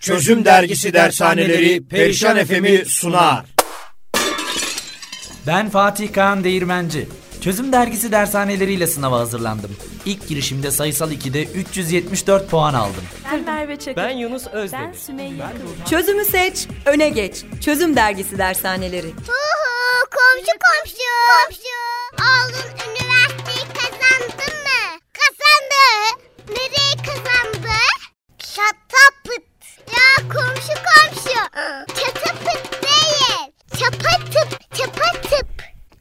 Çözüm Dergisi Dershaneleri Perişan FM'i sunar. Ben Fatih Kaan Değirmenci. Çözüm Dergisi dershaneleriyle sınava hazırlandım. İlk girişimde sayısal 2'de 374 puan aldım. Ben Merve Çakır. Ben Yunus Ben Özdemir. Sümeyye Kılıç. Çözümü seç, öne geç. Çözüm Dergisi Dershaneleri. Huhu komşu komşu. Komşu. Oğlun komşu. Çatapıt değil. Çapatıp çapatıp.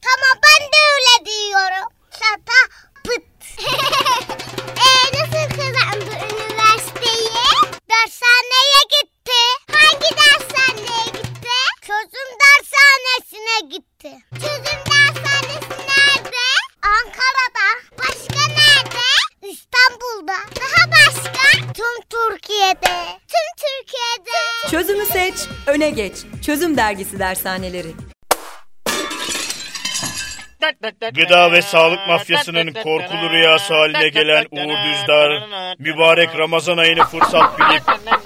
Tamam ben de öyle diyorum. Çatapıt. Eee nasıl kazandı üniversiteyi? Dershaneye gitti. Hangi dershaneye gitti? Çözüm dershanesine gitti. Çözüm dershanesi nerede? Ankara'da. Başka nerede? İstanbul'da. Daha? Tüm Türkiye'de. Tüm Türkiye'de. Çözümü seç, öne geç. Çözüm Dergisi Dershaneleri. Gıda ve sağlık mafyasının korkulu rüyası haline gelen Uğur Düzdar, mübarek Ramazan ayını fırsat bilip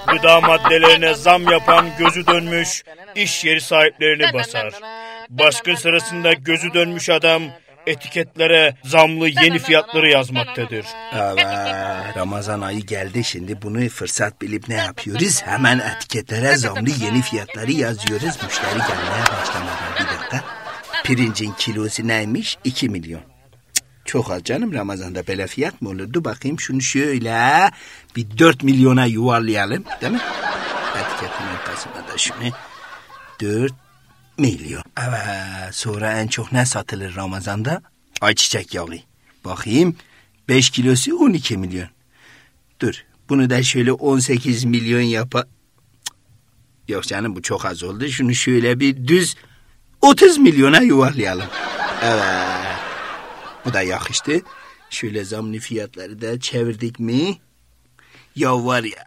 gıda maddelerine zam yapan gözü dönmüş iş yeri sahiplerini basar. Baskın sırasında gözü dönmüş adam etiketlere zamlı yeni fiyatları yazmaktadır. Evet, Ramazan ayı geldi şimdi bunu fırsat bilip ne yapıyoruz? Hemen etiketlere zamlı yeni fiyatları yazıyoruz. Müşteri gelmeye başlamadan bir dakika. Pirincin kilosu neymiş? 2 milyon. Cık, Çok az canım Ramazan'da böyle fiyat mı olur? Dur bakayım şunu şöyle bir 4 milyona yuvarlayalım değil mi? Etiketin arkasında da şunu 4 milyon. Evet sonra en çok ne satılır Ramazan'da? Ayçiçek yağı. Bakayım 5 kilosu 12 milyon. Dur bunu da şöyle 18 milyon yapa... Yok canım bu çok az oldu. Şunu şöyle bir düz 30 milyona yuvarlayalım. Evet. Bu da yakıştı. Şöyle zamlı fiyatları da çevirdik mi? Ya var ya.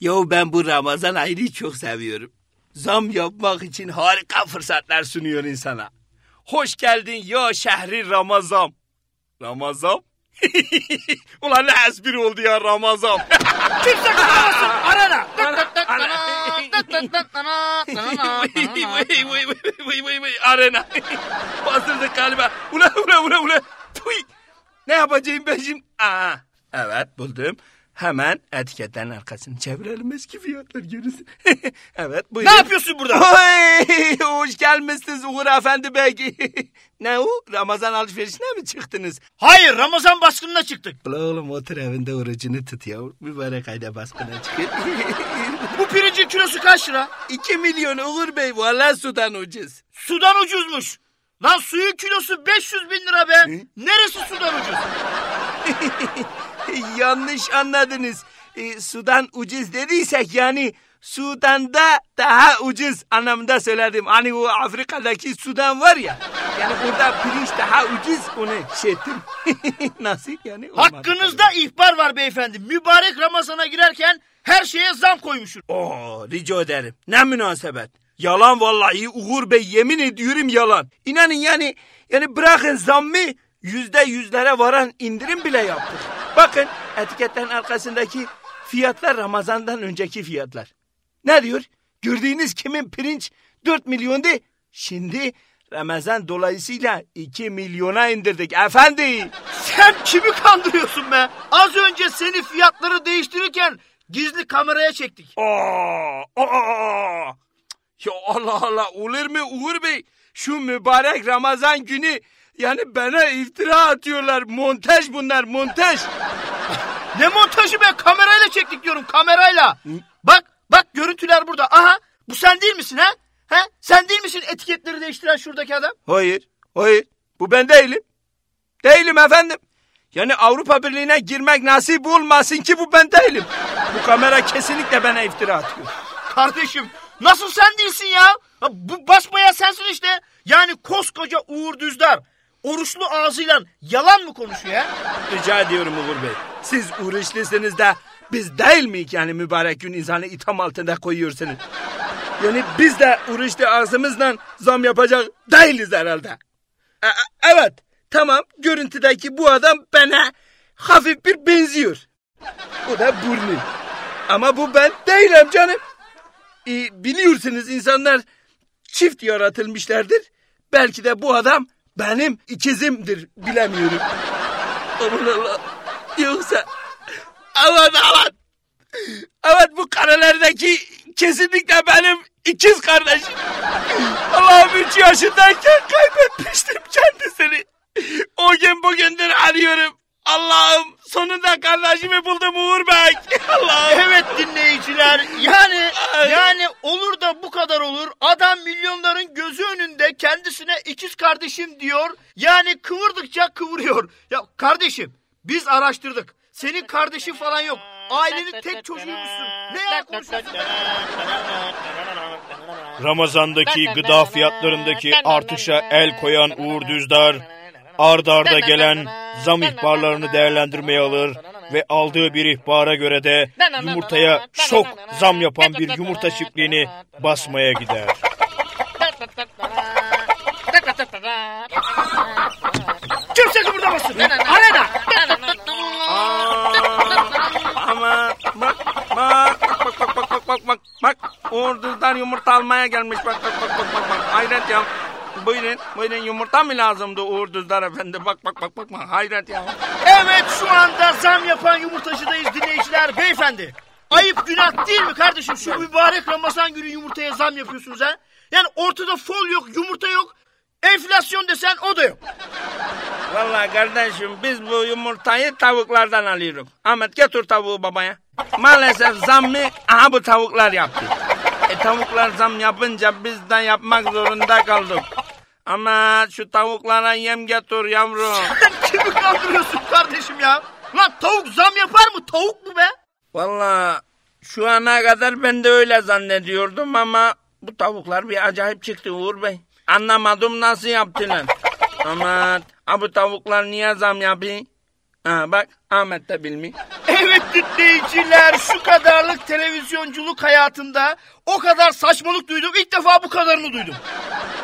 Ya ben bu Ramazan ayını çok seviyorum. Zam yapmak için harika fırsatlar sunuyor insana. Hoş geldin ya şehri Ramazan. Ramazan? Ulan ne espri oldu ya Ramazan. Kimse kıramasın arana. Arena. Bastırdık galiba. Ula ula ula ula. Ne yapacağım ben şimdi? Aa, evet buldum. Hemen etiketlerin arkasını çevirelim eski fiyatlar görürsün. evet buyurun. Ne yapıyorsun burada? Oy, hoş gelmişsiniz Uğur Efendi Bey. ne o? Ramazan alışverişine mi çıktınız? Hayır Ramazan baskınına çıktık. Ula oğlum otur evinde orucunu tut ya. Mübarek ayda baskına çıkın. Bu pirincin kilosu kaç lira? 2 milyon Uğur Bey. Valla sudan ucuz. Sudan ucuzmuş. Lan suyun kilosu 500 bin lira be. Neresi sudan ucuz? Yanlış anladınız. Ee, sudan ucuz dediysek yani Sudan'da daha ucuz anlamında söyledim. Hani o Afrika'daki Sudan var ya. Yani orada pirinç daha ucuz onu şey ettim. Nasıl yani? Olmadı. Hakkınızda ihbar var beyefendi. Mübarek Ramazan'a girerken her şeye zam koymuşsun. Oo, rica ederim. Ne münasebet. Yalan vallahi Uğur Bey yemin ediyorum yalan. İnanın yani yani bırakın zammı yüzde yüzlere varan indirim bile yaptık. Bakın etiketlerin arkasındaki fiyatlar Ramazan'dan önceki fiyatlar. Ne diyor? Gördüğünüz kimin pirinç 4 milyondu. Şimdi Ramazan dolayısıyla 2 milyona indirdik efendi. Sen kimi kandırıyorsun be? Az önce seni fiyatları değiştirirken gizli kameraya çektik. Aa, aa. Ya Allah Allah olur mu Uğur Bey? Şu mübarek Ramazan günü yani bana iftira atıyorlar. Montaj bunlar montaj. Ne montajı be? Kamerayla çektik diyorum kamerayla. Bak bak görüntüler burada. Aha bu sen değil misin ha? Ha? Sen değil misin etiketleri değiştiren şuradaki adam? Hayır, hayır. Bu ben değilim. Değilim efendim. Yani Avrupa Birliği'ne girmek nasip olmasın ki bu ben değilim. Bu kamera kesinlikle bana iftira atıyor. Kardeşim nasıl sen değilsin ya? Bu basmaya sensin işte. Yani koskoca Uğur Düzdar oruçlu ağzıyla yalan mı konuşuyor ya? Rica ediyorum Uğur Bey. Siz uğraşlısınız da biz değil miyiz yani mübarek gün insanı itham altında koyuyorsunuz? Yani biz de uğraşlı ağzımızla zam yapacak değiliz herhalde. E- e- evet tamam görüntüdeki bu adam bana hafif bir benziyor. O da burnu. Ama bu ben değilim canım. Ee, biliyorsunuz insanlar çift yaratılmışlardır. Belki de bu adam benim ikizimdir bilemiyorum. Aman Allah. Yoksa aman aman. Evet bu karelerdeki kesinlikle benim ikiz kardeşim. Allah'ım üç yaşındayken kaybetmiştim kendisini. O gün bugündür arıyorum. Allah'ım sonunda kardeşimi buldum Uğur Bey. Allah'ım. Evet dinleyiciler yani yani olur da bu kadar olur. Adam milyonların gözü önünde kendisine ikiz kardeşim diyor. Yani kıvırdıkça kıvırıyor. Ya kardeşim biz araştırdık. Senin kardeşin falan yok. Ailenin tek çocuğuymuşsun. Ne yalan? Ramazandaki gıda fiyatlarındaki artışa el koyan Uğur Düzdar, ard arda gelen zam ihbarlarını değerlendirmeye alır ve aldığı bir ihbara göre de yumurtaya çok zam yapan bir yumurta çiftliğini basmaya gider. Kimse kıpırdamasın. Arena. Ama bak bak bak bak bak bak bak bak bak Düzdar yumurta almaya gelmiş bak bak bak bak bak bak hayret ya. Buyurun buyurun yumurta mı lazımdı Uğur Düzdar efendi bak bak bak bak bak hayret ya. Evet şu anda zam yapan yumurtacıdayız dinleyiciler. Beyefendi ayıp günah değil mi kardeşim? Şu mübarek Ramazan günü yumurtaya zam yapıyorsunuz ha? Yani ortada fol yok, yumurta yok. Enflasyon desen o da yok. Vallahi kardeşim biz bu yumurtayı tavuklardan alıyoruz. Ahmet getir tavuğu babaya. Maalesef zammı aha bu tavuklar yaptı. E tavuklar zam yapınca biz de yapmak zorunda kaldık. Ama şu tavuklara yem getir yavrum. Sen kimi kandırıyorsun kardeşim ya? Lan tavuk zam yapar mı? Tavuk mu be? Vallahi şu ana kadar ben de öyle zannediyordum ama bu tavuklar bir acayip çıktı Uğur Bey. Anlamadım nasıl yaptılar. Ama ha bu tavuklar niye zam yapıyor? Ha bak Ahmet de bilmiyor. Evet dinleyiciler şu kadarlık televizyonculuk hayatında o kadar saçmalık duydum. İlk defa bu kadarını duydum.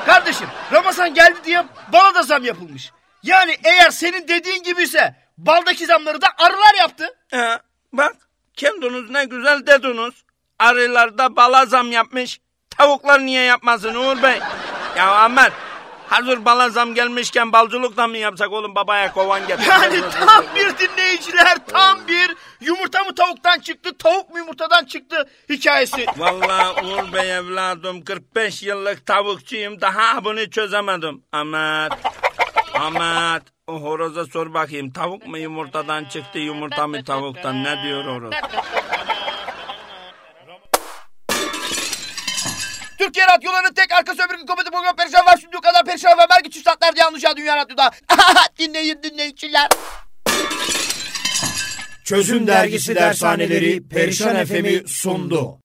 Kardeşim Ramazan geldi diye bala da zam yapılmış. Yani eğer senin dediğin gibiyse baldaki zamları da arılar yaptı. Ha, bak kendiniz ne güzel dediniz. Arılarda bala zam yapmış. Tavuklar niye yapmasın Uğur Bey? Ya Ahmet hazır bala zam gelmişken balcılıkla mı yapsak oğlum babaya kovan getir. Yani tam bir dinleyiciler tam bir yumurta mı tavuktan çıktı tavuk mu yumurtadan çıktı hikayesi. Vallahi Uğur Bey evladım 45 yıllık tavukçuyum daha bunu çözemedim. Ahmet, Ahmet o horoza sor bakayım tavuk mu yumurtadan çıktı yumurta mı tavuktan ne diyor horoz? Türkiye radyolarının tek arka sömürge komedi programı Perişan var. Şimdi o kadar Perişan var. Belki çift saatlerde yanlış ya Dünya Radyo'da. Dinleyin dinleyiciler. Çözüm Dergisi Dershaneleri Perişan FM'i sundu.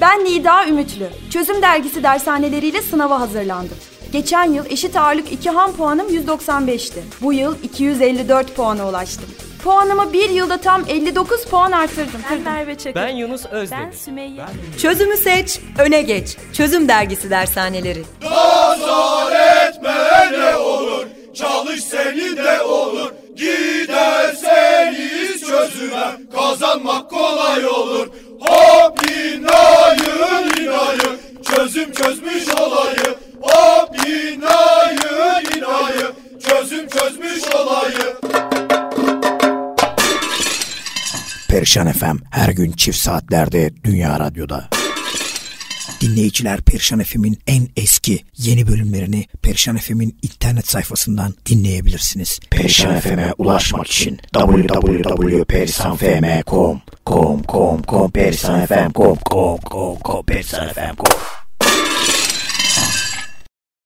Ben Nida Ümitlü. Çözüm dergisi dershaneleriyle sınava hazırlandım. Geçen yıl eşit ağırlık 2 ham puanım 195'ti. Bu yıl 254 puana ulaştım. Puanımı bir yılda tam 59 puan artırdım. Ben Merve Çakır. Ben Yunus Özdemir. Ben Sümeyye. Çözümü seç, öne geç. Çözüm dergisi dershaneleri. ne olur, çalış senin de olur. Giderseniz çözüme, kazanmak kolay olur. Hop inayın Perişan FM her gün çift saatlerde Dünya Radyo'da. Dinleyiciler Perişan FM'in en eski yeni bölümlerini Perişan FM'in internet sayfasından dinleyebilirsiniz. Perişan FM'e ulaşmak için www.perisanfm.com